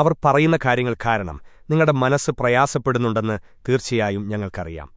അവർ പറയുന്ന കാര്യങ്ങൾ കാരണം നിങ്ങളുടെ മനസ്സ് പ്രയാസപ്പെടുന്നുണ്ടെന്ന് തീർച്ചയായും ഞങ്ങൾക്കറിയാം